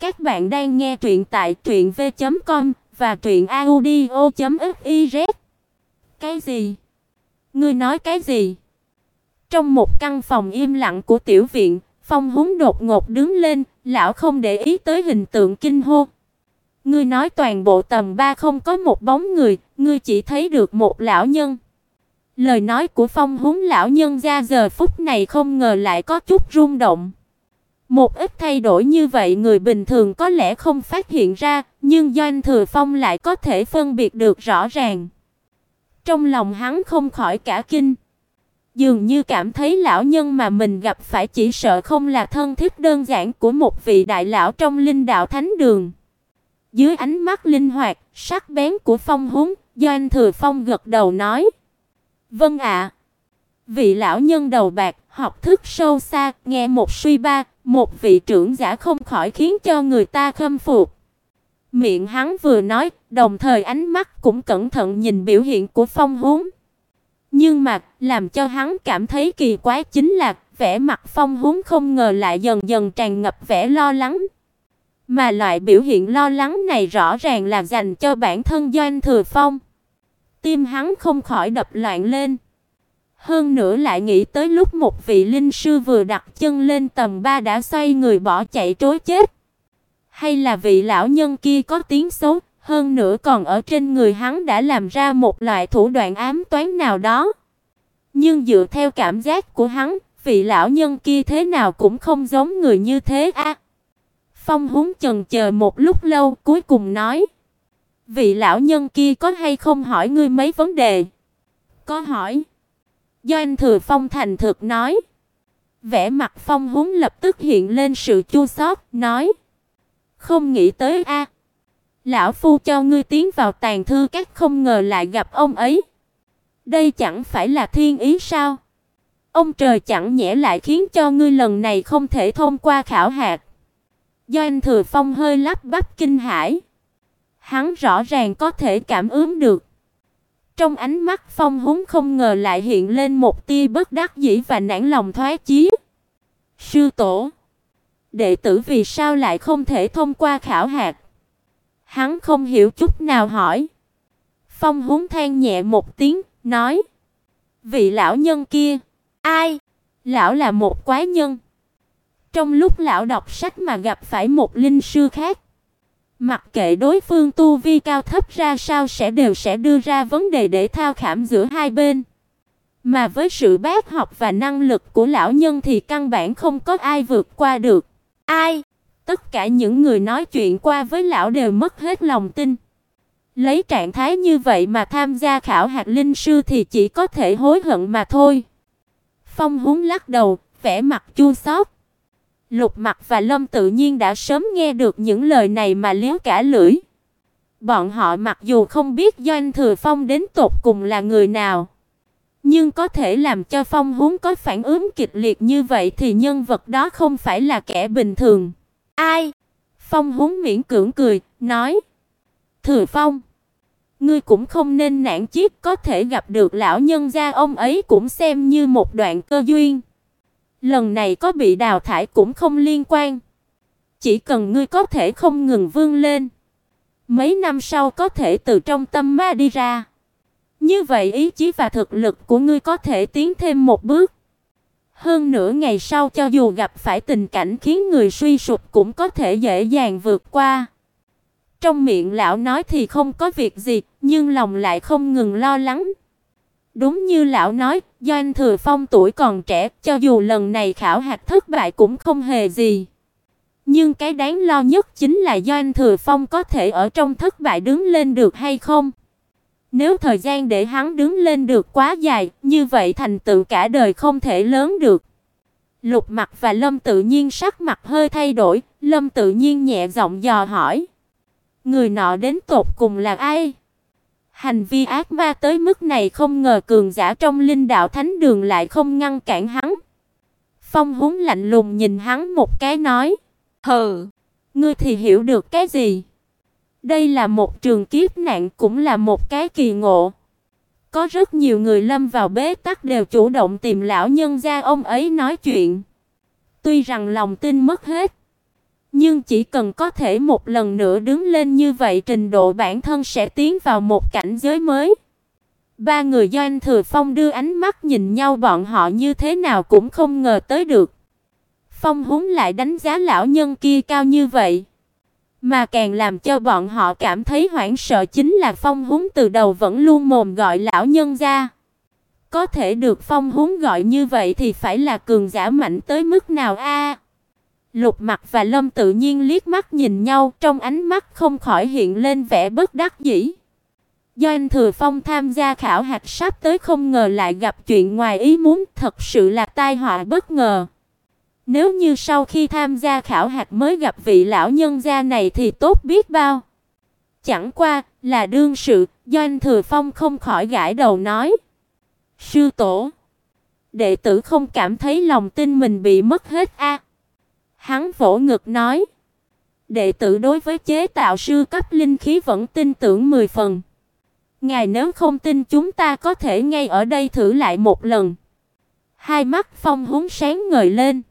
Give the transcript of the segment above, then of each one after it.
Các bạn đang nghe truyện tại truyệnv.com và truyệnaudio.fiz. Cái gì? Ngươi nói cái gì? Trong một căn phòng im lặng của tiểu viện, Phong Húng đột ngột đứng lên, lão không để ý tới hình tượng kinh hô. Ngươi nói toàn bộ tầng 3 không có một bóng người, ngươi chỉ thấy được một lão nhân. Lời nói của Phong Húng lão nhân ra giờ phút này không ngờ lại có chút rung động. Một ít thay đổi như vậy người bình thường có lẽ không phát hiện ra, nhưng Doanh Thừa Phong lại có thể phân biệt được rõ ràng. Trong lòng hắn không khỏi cả kinh. Dường như cảm thấy lão nhân mà mình gặp phải chỉ sợ không là thân thiết đơn giản của một vị đại lão trong linh đạo thánh đường. Dưới ánh mắt linh hoạt, sắc bén của Phong Húng, Doanh Thừa Phong gật đầu nói: "Vâng ạ." Vị lão nhân đầu bạc, học thức sâu xa, nghe một suy ba, một vị trưởng giả không khỏi khiến cho người ta khâm phục. Miệng hắn vừa nói, đồng thời ánh mắt cũng cẩn thận nhìn biểu hiện của Phong Húm. Nhưng mà, làm cho hắn cảm thấy kỳ quái chính là vẻ mặt Phong Húm không ngờ lại dần dần tràn ngập vẻ lo lắng. Mà loại biểu hiện lo lắng này rõ ràng là dành cho bản thân Doanh Thừa Phong. Tim hắn không khỏi đập loạn lên. Hơn nữa lại nghĩ tới lúc một vị linh sư vừa đặt chân lên tầng 3 đã xoay người bỏ chạy trối chết. Hay là vị lão nhân kia có tiếng xấu, hơn nữa còn ở trên người hắn đã làm ra một loại thủ đoạn ám toán nào đó. Nhưng dựa theo cảm giác của hắn, vị lão nhân kia thế nào cũng không giống người như thế a. Phong Húng chần chờ một lúc lâu, cuối cùng nói: "Vị lão nhân kia có hay không hỏi ngươi mấy vấn đề?" "Có hỏi." Doanh Thừa Phong thành thực nói. Vẻ mặt Phong Húng lập tức hiện lên sự chua xót, nói: "Không nghĩ tới a, lão phu cho ngươi tiến vào tàn thư các không ngờ lại gặp ông ấy. Đây chẳng phải là thiên ý sao? Ông trời chẳng nhẽ lại khiến cho ngươi lần này không thể thông qua khảo hạt." Doanh Thừa Phong hơi lắp bắp kinh hãi. Hắn rõ ràng có thể cảm ứng được trong ánh mắt Phong Húng không ngờ lại hiện lên một tia bất đắc dĩ và nản lòng thoái chí. Sư tổ, đệ tử vì sao lại không thể thông qua khảo hạt? Hắn không hiểu chút nào hỏi. Phong Húng than nhẹ một tiếng, nói: "Vị lão nhân kia, ai? Lão là một quái nhân." Trong lúc lão đọc sách mà gặp phải một linh sư khác, Mặc kệ đối phương tu vi cao thấp ra sao sẽ đều sẽ đưa ra vấn đề để thao khảm giữa hai bên. Mà với sự bác học và năng lực của lão nhân thì căn bản không có ai vượt qua được. Ai? Tất cả những người nói chuyện qua với lão đều mất hết lòng tin. Lấy trạng thái như vậy mà tham gia khảo hạt linh sư thì chỉ có thể hối hận mà thôi. Phong Húng lắc đầu, vẻ mặt chua xót. Lục Mặc và Lâm tự nhiên đã sớm nghe được những lời này mà liếu cả lưỡi. Bọn họ mặc dù không biết Doanh Thừa Phong đến tột cùng là người nào, nhưng có thể làm cho Phong Húng có phản ứng kịch liệt như vậy thì nhân vật đó không phải là kẻ bình thường. Ai? Phong Húng miễn cưỡng cười, nói: "Thừa Phong, ngươi cũng không nên nản chí, có thể gặp được lão nhân gia ông ấy cũng xem như một đoạn cơ duyên." Lần này có bị đào thải cũng không liên quan. Chỉ cần ngươi có thể không ngừng vươn lên, mấy năm sau có thể từ trong tâm ma đi ra. Như vậy ý chí và thực lực của ngươi có thể tiến thêm một bước. Hơn nữa ngày sau cho dù gặp phải tình cảnh khiến người suy sụp cũng có thể dễ dàng vượt qua. Trong miệng lão nói thì không có việc gì, nhưng lòng lại không ngừng lo lắng. Đúng như lão nói, Doanh Thừa Phong tuổi còn trẻ, cho dù lần này khảo hạch thất bại cũng không hề gì. Nhưng cái đáng lo nhất chính là Doanh Thừa Phong có thể ở trong thất bại đứng lên được hay không. Nếu thời gian để hắn đứng lên được quá dài, như vậy thành tựu cả đời không thể lớn được. Lục Mặc và Lâm Tự Nhiên sắc mặt hơi thay đổi, Lâm Tự Nhiên nhẹ giọng dò hỏi: "Người nọ đến tột cùng là ai?" Hành vi ác ma tới mức này không ngờ cường giả trong linh đạo thánh đường lại không ngăn cản hắn. Phong Húng lạnh lùng nhìn hắn một cái nói: "Hừ, ngươi thì hiểu được cái gì? Đây là một trường kiếp nạn cũng là một cái kỳ ngộ. Có rất nhiều người lâm vào bế tắc đều chủ động tìm lão nhân gia ông ấy nói chuyện. Tuy rằng lòng tin mất hết, nhưng chỉ cần có thể một lần nữa đứng lên như vậy, trình độ bản thân sẽ tiến vào một cảnh giới mới. Ba người do anh Thừa Phong đưa ánh mắt nhìn nhau bọn họ như thế nào cũng không ngờ tới được. Phong húng lại đánh giá lão nhân kia cao như vậy. Mà càng làm cho bọn họ cảm thấy hoảng sợ chính là Phong húng từ đầu vẫn luôn mồm gọi lão nhân ra. Có thể được Phong húng gọi như vậy thì phải là cường giả mạnh tới mức nào a? Lục Mặc và Lâm tự nhiên liếc mắt nhìn nhau, trong ánh mắt không khỏi hiện lên vẻ bất đắc dĩ. Do anh Thừa Phong tham gia khảo hạch sắp tới không ngờ lại gặp chuyện ngoài ý muốn, thật sự là tai họa bất ngờ. Nếu như sau khi tham gia khảo hạch mới gặp vị lão nhân gia này thì tốt biết bao. Chẳng qua là đương sự, do anh Thừa Phong không khỏi gãi đầu nói: "Sư tổ, đệ tử không cảm thấy lòng tin mình bị mất hết a." Hắn vỗ ngực nói: "Đệ tử đối với chế tạo sư cấp linh khí vẫn tin tưởng 10 phần. Ngài nếu không tin chúng ta có thể ngay ở đây thử lại một lần." Hai mắt Phong húng sáng ngời lên.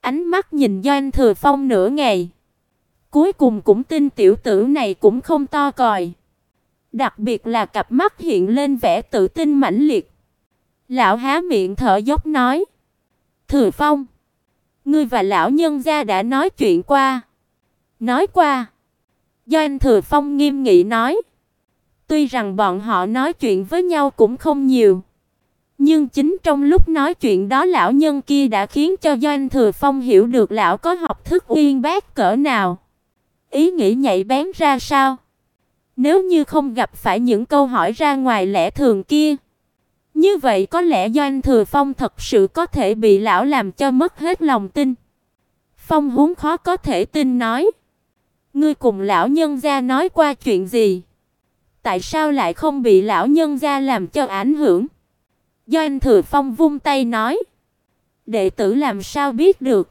Ánh mắt nhìn Doanh Thừa Phong nửa ngày. Cuối cùng cũng tin tiểu tử này cũng không to còi. Đặc biệt là cặp mắt hiện lên vẻ tự tin mãnh liệt. Lão há miệng thở dốc nói: "Thừa Phong, ngươi và lão nhân gia đã nói chuyện qua?" Nói qua. Doanh Thừa Phong nghiêm nghị nói: "Tuy rằng bọn họ nói chuyện với nhau cũng không nhiều, nhưng chính trong lúc nói chuyện đó lão nhân kia đã khiến cho Doanh Thừa Phong hiểu được lão có học thức uyên bác cỡ nào, ý nghĩ nhạy bén ra sao. Nếu như không gặp phải những câu hỏi ra ngoài lẽ thường kia, như vậy có lẽ Doanh Thừa Phong thật sự có thể bị lão làm cho mất hết lòng tin. Phong huống khó có thể tin nói: "Ngươi cùng lão nhân gia nói qua chuyện gì? Tại sao lại không bị lão nhân gia làm cho ảnh hưởng?" doanh Thừa Phong vung tay nói, đệ tử làm sao biết được?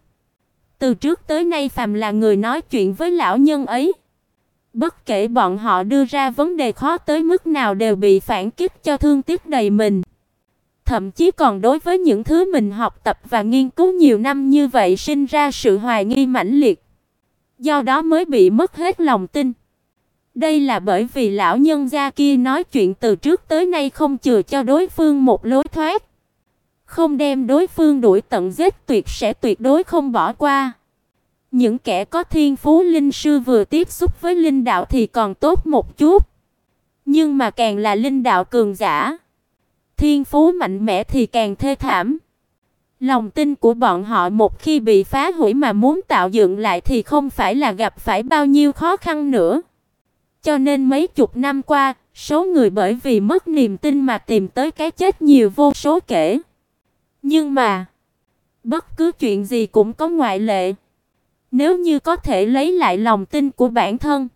Từ trước tới nay phàm là người nói chuyện với lão nhân ấy, bất kể bọn họ đưa ra vấn đề khó tới mức nào đều bị phản kích cho thương tiếc đầy mình. Thậm chí còn đối với những thứ mình học tập và nghiên cứu nhiều năm như vậy sinh ra sự hoài nghi mãnh liệt. Do đó mới bị mất hết lòng tin. Đây là bởi vì lão nhân gia kia nói chuyện từ trước tới nay không chừa cho đối phương một lối thoát. Không đem đối phương đuổi tận giết tuyệt sẽ tuyệt đối không bỏ qua. Những kẻ có thiên phú linh sư vừa tiếp xúc với linh đạo thì còn tốt một chút. Nhưng mà càng là linh đạo cường giả, thiên phú mạnh mẽ thì càng thê thảm. Lòng tin của bọn họ một khi bị phá hủy mà muốn tạo dựng lại thì không phải là gặp phải bao nhiêu khó khăn nữa. Cho nên mấy chục năm qua, số người bởi vì mất niềm tin mà tìm tới cái chết nhiều vô số kể. Nhưng mà, bất cứ chuyện gì cũng có ngoại lệ. Nếu như có thể lấy lại lòng tin của bản thân,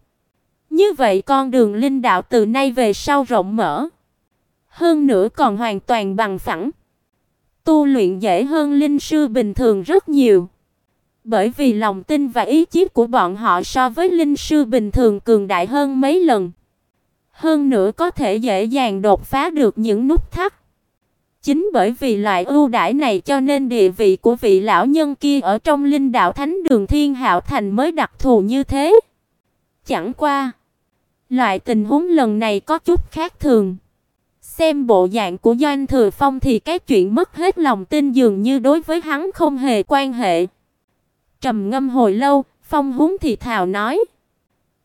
như vậy con đường linh đạo từ nay về sau rộng mở. Hơn nữa còn hoàn toàn bằng phẳng. Tu luyện dễ hơn linh sư bình thường rất nhiều. Bởi vì lòng tin và ý chí của bọn họ so với linh sư bình thường cường đại hơn mấy lần. Hơn nữa có thể dễ dàng đột phá được những nút thắt. Chính bởi vì loại ưu đãi này cho nên địa vị của vị lão nhân kia ở trong Linh Đạo Thánh Đường Thiên Hạo Thành mới đặc thù như thế. Chẳng qua, loại tình huống lần này có chút khác thường. Xem bộ dạng của Doanh Thừa Phong thì cái chuyện mất hết lòng tin dường như đối với hắn không hề quan hệ. Trầm ngâm hồi lâu, Phong Húng thì thào nói: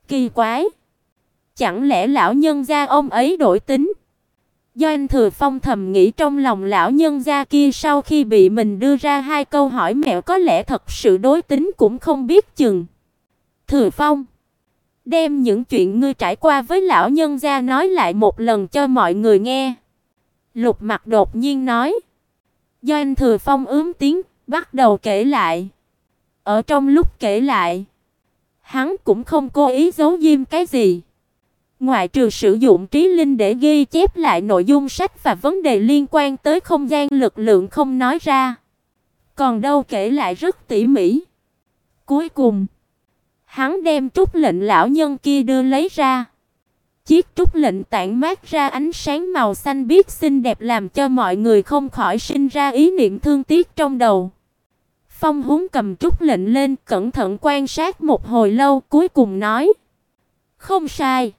"Kỳ quái, chẳng lẽ lão nhân gia ông ấy đổi tính?" doanh Thừa Phong thầm nghĩ trong lòng lão nhân gia kia sau khi bị mình đưa ra hai câu hỏi mẹo có lẽ thật sự đối tính cũng không biết chừng. Thừa Phong, đem những chuyện ngươi trải qua với lão nhân gia nói lại một lần cho mọi người nghe. Lục Mặc đột nhiên nói. Do anh Thừa Phong ướm tiếng, bắt đầu kể lại. Ở trong lúc kể lại, hắn cũng không cố ý giấu diêm cái gì. Ngoại trừ sử dụng trí linh để ghi chép lại nội dung sách và vấn đề liên quan tới không gian lực lượng không nói ra. Còn đâu kể lại rất tỉ mỉ. Cuối cùng, hắn đem trúc lệnh lão nhân kia đưa lấy ra. Chiếc trúc lệnh tản mát ra ánh sáng màu xanh biếc xinh đẹp làm cho mọi người không khỏi sinh ra ý niệm thương tiếc trong đầu. Phong Húng cầm trúc lệnh lên, cẩn thận quan sát một hồi lâu, cuối cùng nói: "Không sai,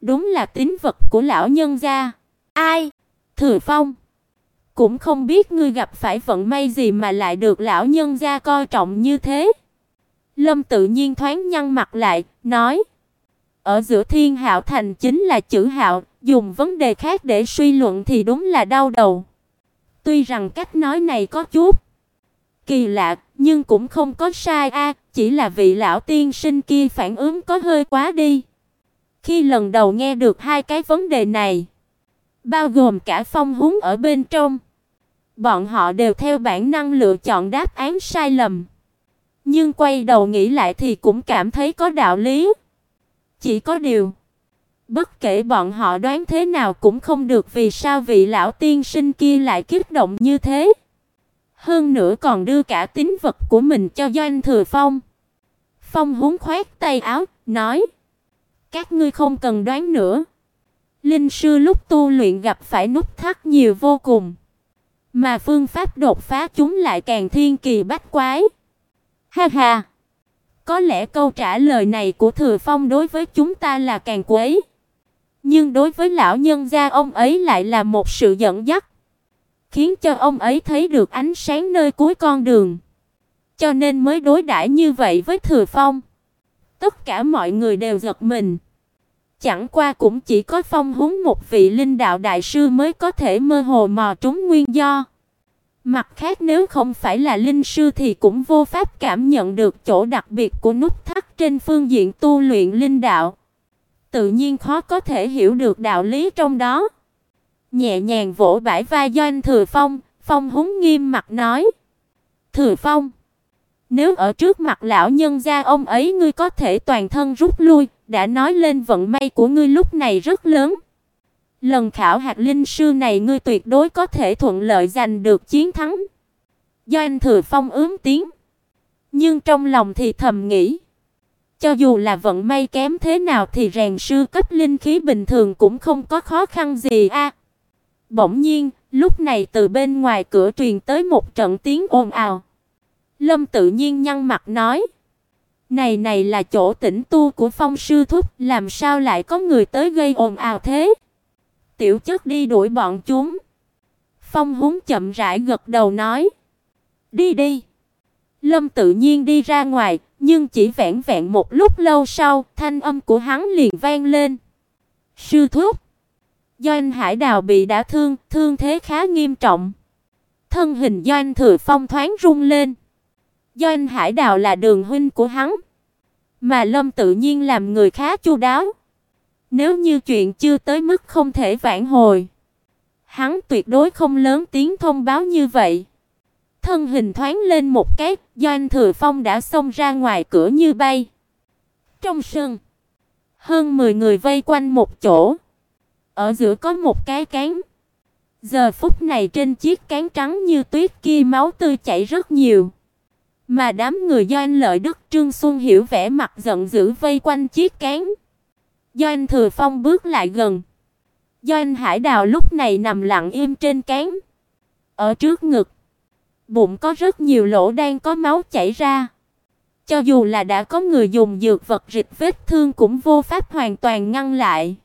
đúng là tín vật của lão nhân gia." "Ai?" "Thừa Phong." Cũng không biết ngươi gặp phải vận may gì mà lại được lão nhân gia coi trọng như thế. Lâm tự nhiên thoáng nhăn mặt lại, nói: "Ở giữa Thiên Hạo thành chính là chữ Hạo, dùng vấn đề khác để suy luận thì đúng là đau đầu." Tuy rằng cách nói này có chút kỳ lạ, nhưng cũng không có sai a, chỉ là vị lão tiên sinh kia phản ứng có hơi quá đi. Khi lần đầu nghe được hai cái vấn đề này, bao gồm cả phong húng ở bên trong, bọn họ đều theo bản năng lựa chọn đáp án sai lầm. Nhưng quay đầu nghĩ lại thì cũng cảm thấy có đạo lý. Chỉ có điều, bất kể bọn họ đoán thế nào cũng không được vì sao vị lão tiên sinh kia lại kích động như thế. Hơn nữa còn đưa cả tín vật của mình cho Doanh Thừa Phong. Phong húng khoét tay áo, nói: "Các ngươi không cần đoán nữa. Linh sư lúc tu luyện gặp phải nút thắt nhiều vô cùng, mà phương pháp đột phá chúng lại càng thiên kỳ bách quái." Ha ha. Có lẽ câu trả lời này của Thừa Phong đối với chúng ta là càng quấy, nhưng đối với lão nhân gia ông ấy lại là một sự dẫn dắt khiến cho ông ấy thấy được ánh sáng nơi cuối con đường. Cho nên mới đối đãi như vậy với Thừa Phong. Tất cả mọi người đều giật mình. Chẳng qua cũng chỉ có Phong húng một vị linh đạo đại sư mới có thể mơ hồ mò trúng nguyên do. Mặt khác nếu không phải là linh sư thì cũng vô pháp cảm nhận được chỗ đặc biệt của nút thắt trên phương diện tu luyện linh đạo. Tự nhiên khó có thể hiểu được đạo lý trong đó nhẹ nhàng vỗ bãi vai Doanh Thừa Phong, Phong húng nghiêm mặt nói: "Thừa Phong, nếu ở trước mặt lão nhân gia ông ấy ngươi có thể toàn thân rút lui, đã nói lên vận may của ngươi lúc này rất lớn. Lần khảo hạt linh sư này ngươi tuyệt đối có thể thuận lợi giành được chiến thắng." do anh Thừa Phong ướm tiếng, nhưng trong lòng thì thầm nghĩ: cho dù là vận may kém thế nào thì rèn sư cấp linh khí bình thường cũng không có khó khăn gì a. Bỗng nhiên, lúc này từ bên ngoài cửa truyền tới một trận tiếng ồn ào. Lâm tự nhiên nhăn mặt nói: "Này này là chỗ tĩnh tu của Phong sư thúc, làm sao lại có người tới gây ồn ào thế?" Tiểu chất đi đuổi bọn chúng. Phong Húng chậm rãi gật đầu nói: "Đi đi." Lâm tự nhiên đi ra ngoài, nhưng chỉ vẹn vẹn một lúc lâu sau, thanh âm của hắn liền vang lên. "Sư thúc." Doanh Hải Đào bị đả thương, thương thế khá nghiêm trọng. Thân hình Doanh Thừa Phong thoáng rung lên. Doanh Hải Đào là đường huynh của hắn, mà Lâm tự nhiên làm người khá chu đáo. Nếu như chuyện chưa tới mức không thể vãn hồi, hắn tuyệt đối không lớn tiếng thông báo như vậy. Thân hình thoáng lên một cái, Doanh Thừa Phong đã xông ra ngoài cửa như bay. Trong sân, hơn 10 người vây quanh một chỗ. Ở giữa có một cái cán. Giờ phút này trên chiếc cán trắng như tuyết kia máu tươi chảy rất nhiều. Mà đám người Doanh Lợi Đức Trương Xuân Hiểu vẻ mặt giận dữ vây quanh chiếc cán. Doanh Thừa Phong bước lại gần. Doanh Hải Đào lúc này nằm lặng im trên cán. Ở trước ngực, bụng có rất nhiều lỗ đang có máu chảy ra. Cho dù là đã có người dùng dược vật rịch vết thương cũng vô pháp hoàn toàn ngăn lại.